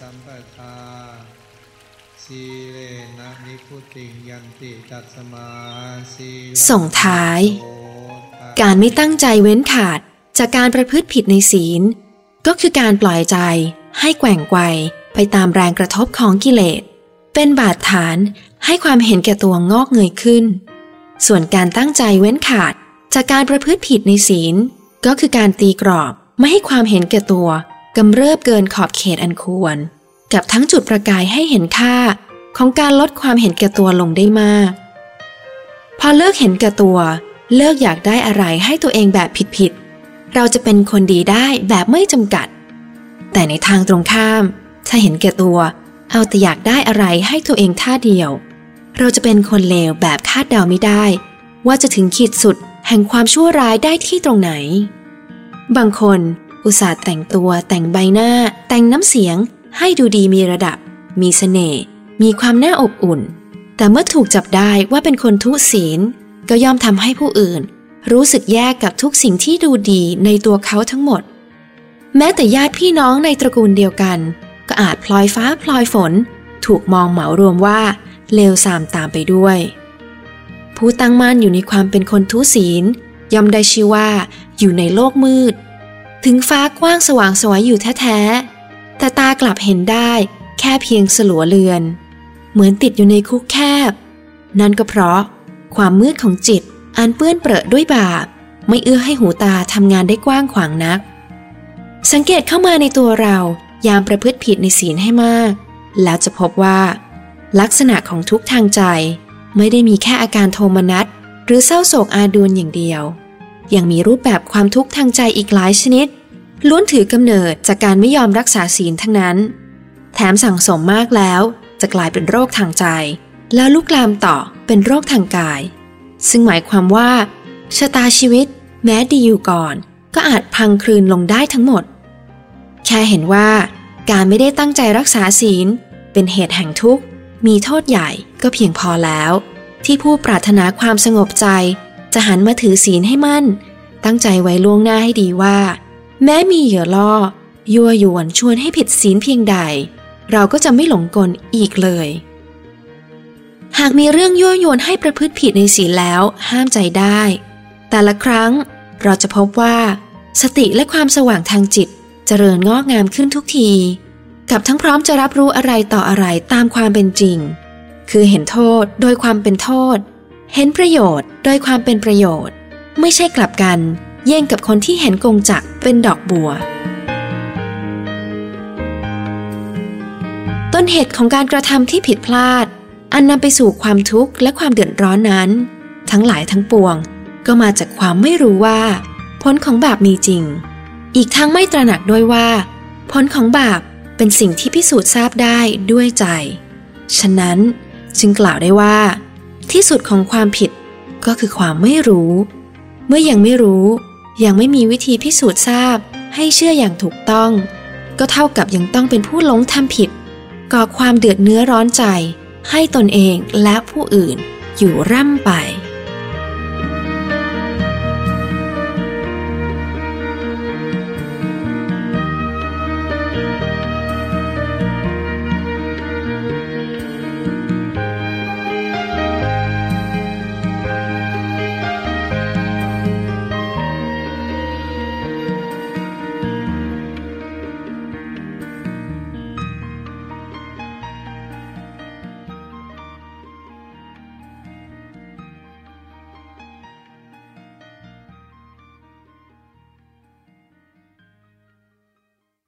สัมปทาสีเลนะนิพุติยันติตัสมาสีส่งท้าย การไม่ตั้งใจเว้นขาดจากการประพฤติผิดในศีล ก็คือการปล่อยใจให้แกว่งไกวไปตามแรงกระทบของกิเลส เป็นบาดฐานให้ความเห็นแก่ตัวงอกเงยขึ้น ส่วนการตั้งใจเว้นขาดจากการประพฤติผิดในศีล ก็คือการตีกรอบไม่ให้ความเห็นแก่ตัว กำเริบเกินขอบเขตอันควร กับทั้งจุดประกายให้เห็นค่าของการลดความเห็นแก่ตัวลงได้มาก พอเลิกเห็นแก่ตัว เลิกอยากได้อะไรให้ตัวเองแบบผิดๆเราจะเป็นคนดีได้แบบไม่จำกัด แต่ในทางตรงข้าม ถ้าเห็นแก่ตัว เอาแต่อยากได้อะไรให้ตัวเองท่าเดียว เราจะเป็นคนเลวแบบคาดเดาไม่ได้ ว่าจะถึงขีดสุดแห่งความชั่วร้ายได้ที่ตรงไหน บางคน อุตส่าห์แต่งตัวแต่งใบหน้า แต่งน้ำเสียง ให้ดูดีมีระดับ มีเสน่ห์มีความน่าอบอุ่น แต่เมื่อถูกจับได้ว่าเป็นคนทุศีล ก็ย่อมทำให้ผู้อื่น รู้สึกแย่กับทุกสิ่งที่ดูดีในตัวเขาทั้งหมด แม้แต่ญาติพี่น้องในตระกูลเดียวกัน ก็อาจพลอยฟ้าพลอยฝน ถูกมองเหมารวมว่าเลวทรามตามไปด้วย ผู้ตั้งมั่นอยู่ในความเป็นคนทุศีลย่อมได้ชื่อว่าอยู่ในโลกมืด ถึงฟ้ากว้างสว่างสวยอยู่แท้ๆ แต่ตากลับเห็นได้แค่เพียงสลัวเลือน เหมือนติดอยู่ในคุกแคบ นั่นก็เพราะ ความมืดของจิตอันเปื้อนเปรอะด้วยบาป ไม่เอื้อให้หูตาทำงานได้กว้างขวางนัก สังเกตเข้ามาในตัวเรายามประพฤติผิดในศีลให้มาก แล้วจะพบว่า ลักษณะของทุกทางใจ ไม่ได้มีแค่อาการโทมนัสหรือเศร้าโศกอาดูลอย่างเดียว ยังมีรูปแบบความทุกข์ทางใจอีกหลายชนิด ล้วนถือกำเนิดจากการไม่ยอมรักษาศีลทั้งนั้น แถมสั่งสมมากแล้ว จะกลายเป็นโรคทางใจ แล้วลุกลามต่อเป็นโรคทางกาย ซึ่งหมายความว่าชะตาชีวิต แม้ดีอยู่ก่อน ก็อาจพังคลืนลงได้ทั้งหมด แค่เห็นว่า การไม่ได้ตั้งใจรักษาศีล เป็นเหตุแห่งทุกข์ มีโทษใหญ่ก็เพียงพอแล้ว ที่ผู้ปรารถนาความสงบใจ จะหันมาถือศีลให้มั่น ตั้งใจไว้ล่วงหน้าให้ดีว่า แม้มีเหยื่อล่อ ยั่วยวนชวนให้ผิดศีลเพียงใด เราก็จะไม่หลงกลอีกเลย หากมีเรื่องยั่วยวนให้ประพฤติผิดในศีลแล้วห้ามใจได้ แต่ละครั้งเราจะพบว่า สติและความสว่างทางจิตเจริญงอกงามขึ้นทุกที กับทั้งพร้อมจะรับรู้อะไรต่ออะไรตามความเป็นจริง คือเห็นโทษโดยความเป็นโทษ เห็นประโยชน์โดยความเป็นประโยชน์ ไม่ใช่กลับกันแย่งกับคนที่เห็นกงจักเป็นดอกบัว ต้นเหตุของการกระทำที่ผิดพลาด อันนำไปสู่ความทุกข์และความเดือดร้อนนั้น ทั้งหลายทั้งปวง ก็มาจากความไม่รู้ว่า ผลของบาปมีจริง อีกทั้งไม่ตระหนักด้วยว่า ผลของบาปเป็นสิ่งที่พิสูจน์ทราบได้ด้วยใจ ฉะนั้นจึงกล่าวได้ว่า ที่สุดของความผิดก็คือความไม่รู้ เมื่อยังไม่รู้ ยังไม่มีวิธีพิสูจน์ทราบ ให้เชื่ออย่างถูกต้อง ก็เท่ากับยังต้องเป็นผู้หลงทำผิด ก่อความเดือดเนื้อร้อนใจ ให้ตนเองและผู้อื่นอยู่ร่ำไป